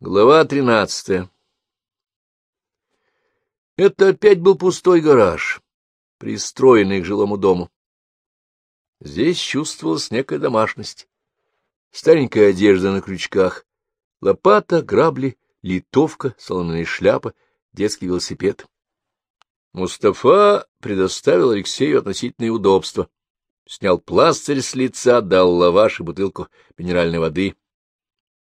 Глава тринадцатая Это опять был пустой гараж, пристроенный к жилому дому. Здесь чувствовалась некая домашность. Старенькая одежда на крючках, лопата, грабли, литовка, соломенная шляпа, детский велосипед. Мустафа предоставил Алексею относительные удобства. Снял пластырь с лица, дал лаваш и бутылку минеральной воды.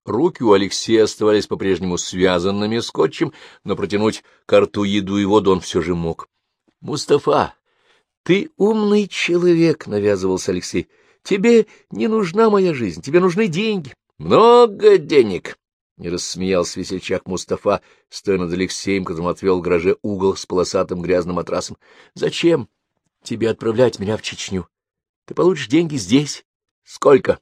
Руки у Алексея оставались по-прежнему связанными скотчем, но протянуть карту еду и воду он все же мог. — Мустафа, ты умный человек, — навязывался Алексей. — Тебе не нужна моя жизнь, тебе нужны деньги. — Много денег, — не рассмеялся весельчак Мустафа, стоя над Алексеем, которому отвел в гараже угол с полосатым грязным матрасом. — Зачем тебе отправлять меня в Чечню? Ты получишь деньги здесь. — Сколько?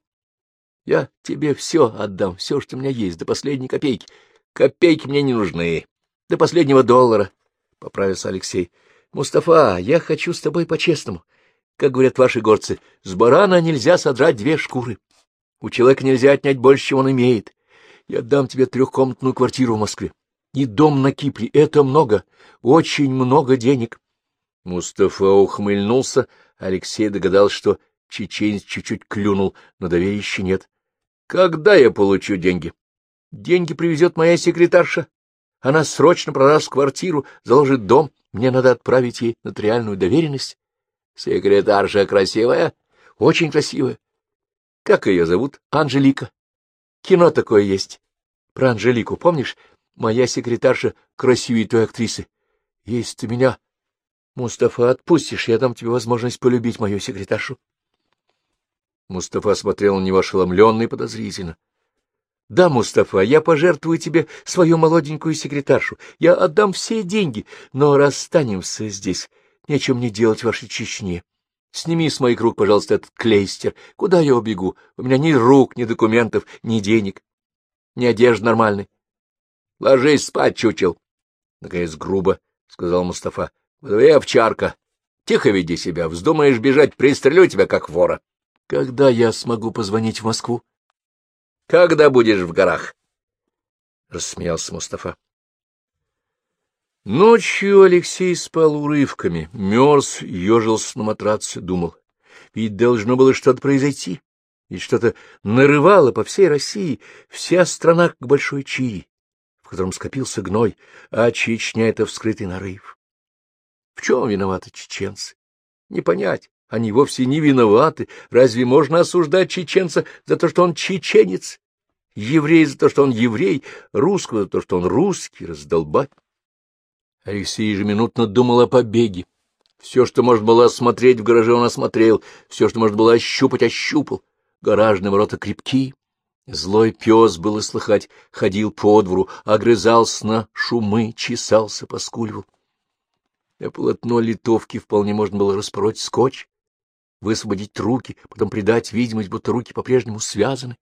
Я тебе все отдам, все, что у меня есть, до последней копейки. Копейки мне не нужны. До последнего доллара, — поправился Алексей. Мустафа, я хочу с тобой по-честному. Как говорят ваши горцы, с барана нельзя содрать две шкуры. У человека нельзя отнять больше, чем он имеет. Я дам тебе трехкомнатную квартиру в Москве. И дом на Кипре — это много, очень много денег. Мустафа ухмыльнулся, Алексей догадался, что чеченец чуть-чуть клюнул, но доверия еще нет. Когда я получу деньги? Деньги привезет моя секретарша. Она срочно продаст квартиру, заложит дом. Мне надо отправить ей нотариальную доверенность. Секретарша красивая? Очень красивая. Как ее зовут? Анжелика. Кино такое есть. Про Анжелику, помнишь? Моя секретарша красивее той актрисы. Если ты меня, Мустафа, отпустишь, я дам тебе возможность полюбить мою секретаршу. Мустафа смотрел на него ошеломленно и подозрительно. — Да, Мустафа, я пожертвую тебе свою молоденькую секретаршу. Я отдам все деньги, но расстанемся здесь. Нечем мне делать в вашей Чечне. Сними с моих рук, пожалуйста, этот клейстер. Куда я убегу? У меня ни рук, ни документов, ни денег, ни одежды нормальной. — Ложись спать, чучел. — наконец грубо сказал Мустафа. — Вы овчарка. Тихо веди себя. Вздумаешь бежать, пристрелю тебя, как вора. Когда я смогу позвонить в Москву? — Когда будешь в горах? — рассмеялся Мустафа. Ночью Алексей спал урывками, мерз, ежился на матраце, думал. Ведь должно было что-то произойти, ведь что-то нарывало по всей России, вся страна к большой Чири, в котором скопился гной, а Чечня — это вскрытый нарыв. В чем виноваты чеченцы? Не понять. Они вовсе не виноваты. Разве можно осуждать чеченца за то, что он чеченец? Еврей за то, что он еврей, русского за то, что он русский, раздолбать. Алексей ежеминутно думал о побеге. Все, что можно было осмотреть в гараже, он осмотрел, все, что можно было ощупать, ощупал. Гаражные ворота крепки. Злой пес, было слыхать, ходил по двору, огрызался на шумы, чесался, поскуливал. А полотно литовки вполне можно было распороть скотч высвободить руки, потом придать видимость, будто руки по-прежнему связаны.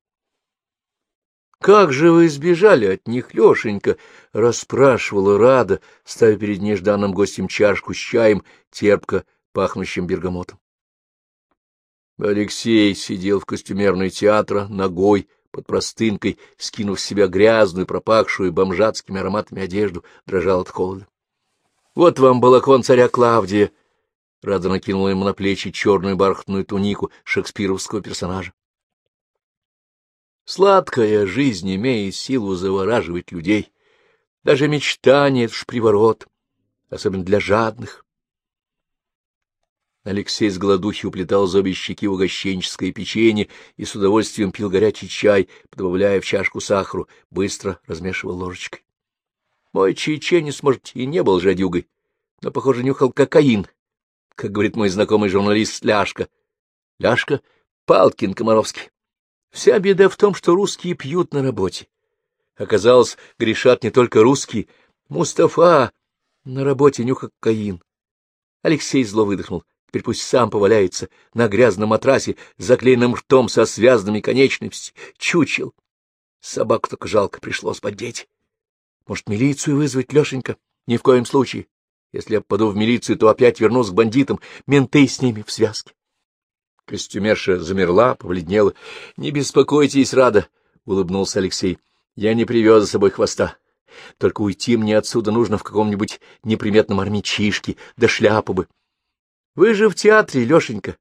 — Как же вы избежали от них, Лешенька? — расспрашивала Рада, ставя перед нежданным гостем чашку с чаем, терпко пахнущим бергамотом. Алексей сидел в костюмерной театра, ногой, под простынкой, скинув с себя грязную, пропахшую бомжатскими ароматами одежду, дрожал от холода. — Вот вам балахон царя Клавдия! Рада накинула ему на плечи черную бархатную тунику шекспировского персонажа. Сладкая жизнь имеет силу завораживать людей. Даже мечтание — это ж приворот, особенно для жадных. Алексей с голодухи уплетал за обе щеки угощенческое печенье и с удовольствием пил горячий чай, добавляя в чашку сахару, быстро размешивал ложечкой. Мой чеченец, может, и не был жадюгой, но, похоже, нюхал кокаин как говорит мой знакомый журналист Ляшка. Ляшка Палкин Комаровский. Вся беда в том, что русские пьют на работе. Оказалось, грешат не только русские. Мустафа на работе нюха кокаин. Алексей зло выдохнул. Теперь пусть сам поваляется на грязном матрасе, заклеенным ртом со связанными конечностями. Чучел. Собаку только жалко пришлось поддеть. Может, милицию вызвать, Лешенька? Ни в коем случае. Если я попаду в милицию, то опять вернусь к бандитам, менты с ними в связке. Костюмерша замерла, побледнела. — Не беспокойтесь, Рада, — улыбнулся Алексей. — Я не привез за собой хвоста. Только уйти мне отсюда нужно в каком-нибудь неприметном армячишке, да шляпу бы. Вы же в театре, Лешенька.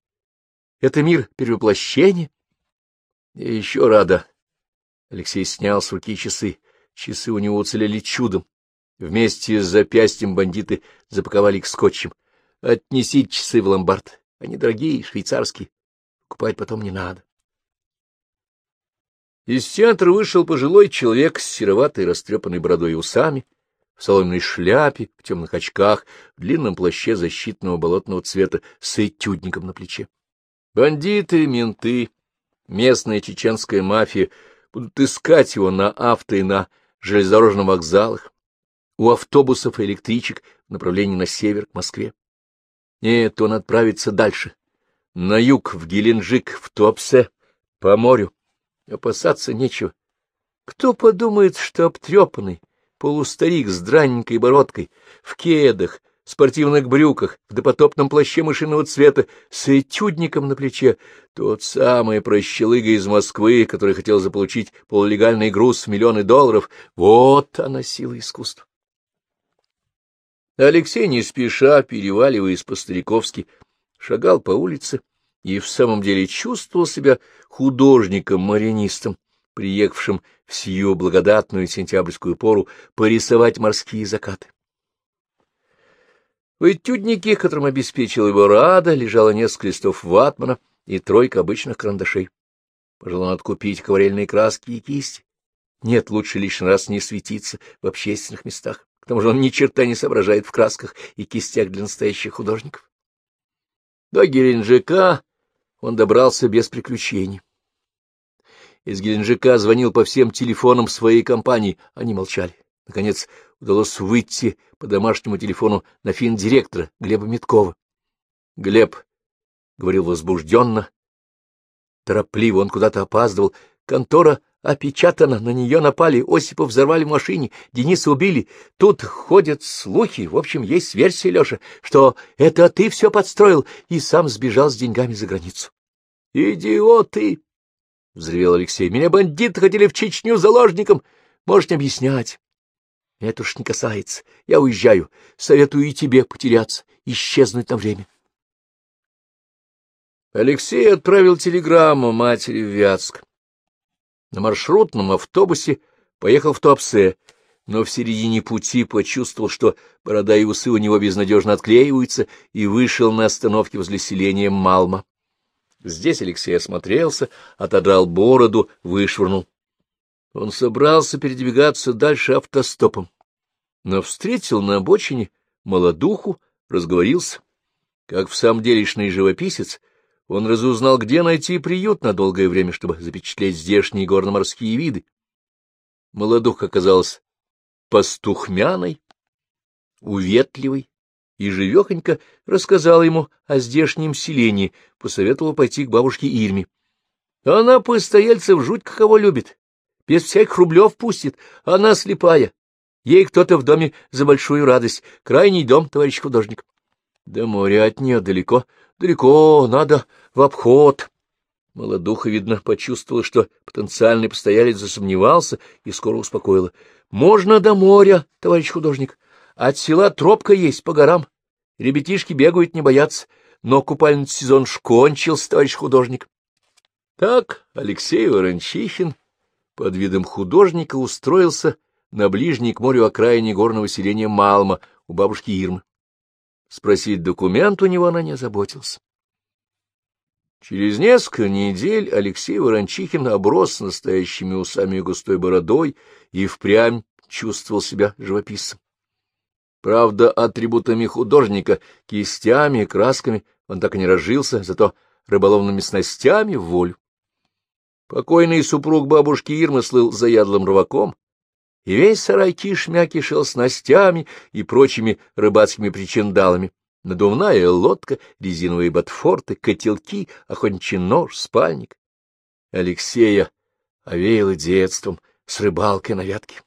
Это мир перевоплощения. Я еще рада. Алексей снял с руки часы. Часы у него уцелели чудом. Вместе с запястьем бандиты запаковали их скотчем. Отнесите часы в ломбард. Они дорогие, швейцарские. Купать потом не надо. Из театра вышел пожилой человек с сероватой растрепанной бородой и усами, в соломенной шляпе, в темных очках, в длинном плаще защитного болотного цвета с этюдником на плече. Бандиты, менты, местная чеченская мафия будут искать его на авто и на железнодорожных вокзалах, у автобусов и электричек в направлении на север к Москве. Нет, он отправится дальше, на юг, в Геленджик, в Туапсе, по морю. Опасаться нечего. Кто подумает, что обтрепанный полустарик с драненькой бородкой, в кедах, спортивных брюках, в допотопном плаще мышиного цвета, с этюдником на плече, тот самый прощелыга из Москвы, который хотел заполучить полулегальный груз в миллионы долларов, вот она сила искусства. Алексей не спеша, переваливаясь по-стариковски, шагал по улице и в самом деле чувствовал себя художником-маринистом, приехавшим в сию благодатную сентябрьскую пору порисовать морские закаты. В этюднике, которым обеспечил его Рада, лежало несколько листов ватмана и тройка обычных карандашей. Пожалуй, надо купить акварельные краски и кисти. Нет, лучше лишний раз не светиться в общественных местах. К тому же он ни черта не соображает в красках и кистях для настоящих художников. До Геленджика он добрался без приключений. Из Геленджика звонил по всем телефонам своей компании, они молчали. Наконец удалось выйти по домашнему телефону на фин-директора Глеба Миткова. Глеб говорил возбужденно, торопливо, он куда-то опаздывал. Контора опечатана, на нее напали, Осипа взорвали в машине, Дениса убили. Тут ходят слухи, в общем, есть версия, Леша, что это ты все подстроил и сам сбежал с деньгами за границу. — Идиоты! — взревел Алексей. — Меня бандиты хотели в Чечню заложником. Можешь не объяснять. Это уж не касается. Я уезжаю. Советую и тебе потеряться, исчезнуть на время. Алексей отправил телеграмму матери в Вятск. На маршрутном автобусе поехал в Туапсе, но в середине пути почувствовал, что борода и усы у него безнадежно отклеиваются, и вышел на остановке возле селения Малма. Здесь Алексей осмотрелся, отодрал бороду, вышвырнул. Он собрался передвигаться дальше автостопом, но встретил на обочине молодуху, разговорился. Как в самом делешный живописец, он разузнал, где найти приют на долгое время, чтобы запечатлеть здешние горно-морские виды. Молодуха оказалась пастухмяной, уветливой, и живехонько рассказала ему о здешнем селении, посоветовала пойти к бабушке Ирме. Она постояльцев жуть каково любит, без всяких рублев пустит, она слепая. Ей кто-то в доме за большую радость. Крайний дом, товарищ художник. До моря от нее далеко, далеко, надо в обход. Молодуха, видно, почувствовала, что потенциальный постоялец засомневался и скоро успокоила. — Можно до моря, товарищ художник. От села тропка есть по горам. Ребятишки бегают, не боятся. Но купальный сезон ж товарищ художник. Так Алексей Ворончихин под видом художника устроился на ближней к морю окраине горного селения Малма у бабушки Ирмы. Спросить документ у него она не озаботился. Через несколько недель Алексей Ворончихин оброс настоящими усами и густой бородой и впрямь чувствовал себя живописцем. Правда, атрибутами художника, кистями и красками он так и не разжился, зато рыболовными снастями в волю. Покойный супруг бабушки Ирмы слыл заядлым рваком, и весь сарай кишмя кишел снастями и прочими рыбацкими причиндалами. Надувная лодка, резиновые ботфорты, котелки, охотничий нож, спальник. Алексея овеяло детством с рыбалкой на вятке.